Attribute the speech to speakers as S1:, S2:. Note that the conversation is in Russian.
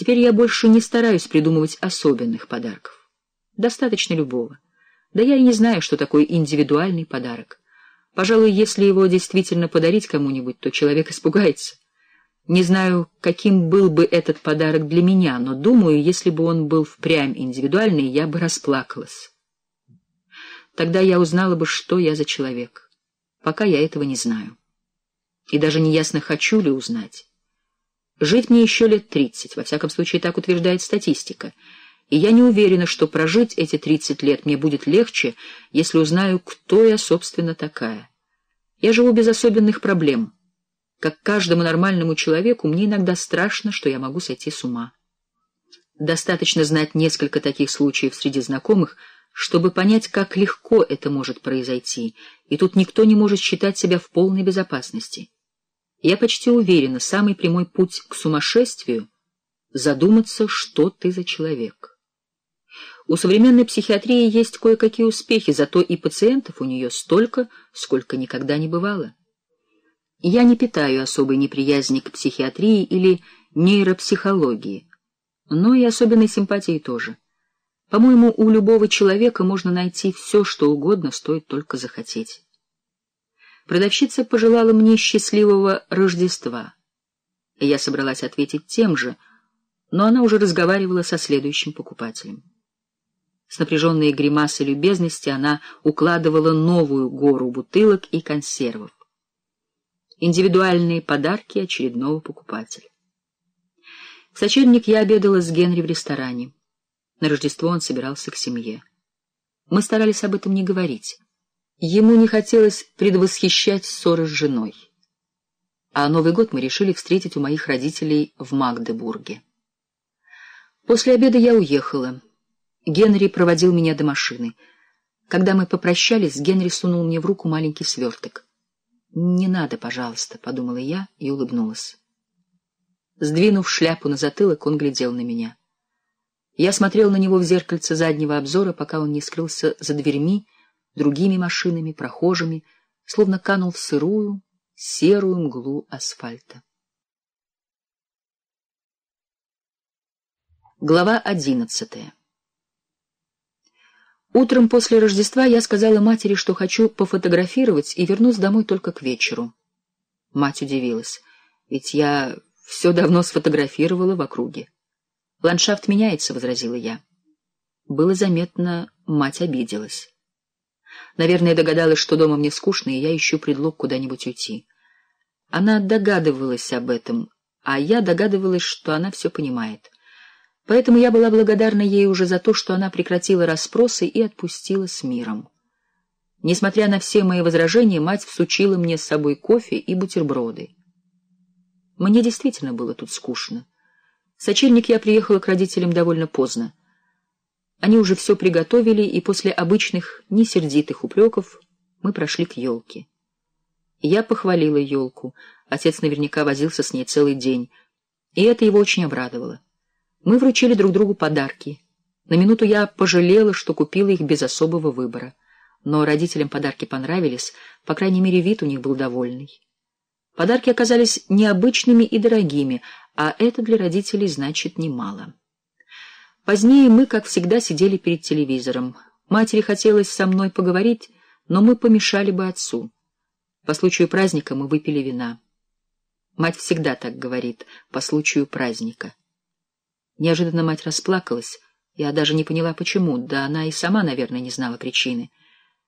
S1: Теперь я больше не стараюсь придумывать особенных подарков. Достаточно любого. Да я и не знаю, что такое индивидуальный подарок. Пожалуй, если его действительно подарить кому-нибудь, то человек испугается. Не знаю, каким был бы этот подарок для меня, но думаю, если бы он был впрямь индивидуальный, я бы расплакалась. Тогда я узнала бы, что я за человек. Пока я этого не знаю. И даже не ясно, хочу ли узнать. Жить мне еще лет тридцать, во всяком случае, так утверждает статистика. И я не уверена, что прожить эти тридцать лет мне будет легче, если узнаю, кто я, собственно, такая. Я живу без особенных проблем. Как каждому нормальному человеку, мне иногда страшно, что я могу сойти с ума. Достаточно знать несколько таких случаев среди знакомых, чтобы понять, как легко это может произойти, и тут никто не может считать себя в полной безопасности. Я почти уверена, самый прямой путь к сумасшествию — задуматься, что ты за человек. У современной психиатрии есть кое-какие успехи, зато и пациентов у нее столько, сколько никогда не бывало. Я не питаю особой неприязни к психиатрии или нейропсихологии, но и особенной симпатии тоже. По-моему, у любого человека можно найти все, что угодно, стоит только захотеть. Продавщица пожелала мне счастливого Рождества. Я собралась ответить тем же, но она уже разговаривала со следующим покупателем. С напряженной гримасой любезности она укладывала новую гору бутылок и консервов. Индивидуальные подарки очередного покупателя. В сочельник я обедала с Генри в ресторане. На Рождество он собирался к семье. Мы старались об этом не говорить. Ему не хотелось предвосхищать ссоры с женой. А Новый год мы решили встретить у моих родителей в Магдебурге. После обеда я уехала. Генри проводил меня до машины. Когда мы попрощались, Генри сунул мне в руку маленький сверток. «Не надо, пожалуйста», — подумала я и улыбнулась. Сдвинув шляпу на затылок, он глядел на меня. Я смотрел на него в зеркальце заднего обзора, пока он не скрылся за дверьми, другими машинами, прохожими, словно канул в сырую, серую мглу асфальта. Глава одиннадцатая Утром после Рождества я сказала матери, что хочу пофотографировать и вернусь домой только к вечеру. Мать удивилась, ведь я все давно сфотографировала в округе. «Ландшафт меняется», — возразила я. Было заметно, мать обиделась. Наверное, догадалась, что дома мне скучно, и я ищу предлог куда-нибудь уйти. Она догадывалась об этом, а я догадывалась, что она все понимает. Поэтому я была благодарна ей уже за то, что она прекратила расспросы и отпустила с миром. Несмотря на все мои возражения, мать всучила мне с собой кофе и бутерброды. Мне действительно было тут скучно. Сочельник я приехала к родителям довольно поздно. Они уже все приготовили, и после обычных, несердитых упреков мы прошли к елке. Я похвалила елку. Отец наверняка возился с ней целый день, и это его очень обрадовало. Мы вручили друг другу подарки. На минуту я пожалела, что купила их без особого выбора. Но родителям подарки понравились, по крайней мере, вид у них был довольный. Подарки оказались необычными и дорогими, а это для родителей значит немало. Позднее мы, как всегда, сидели перед телевизором. Матери хотелось со мной поговорить, но мы помешали бы отцу. По случаю праздника мы выпили вина. Мать всегда так говорит, по случаю праздника. Неожиданно мать расплакалась. Я даже не поняла, почему, да она и сама, наверное, не знала причины.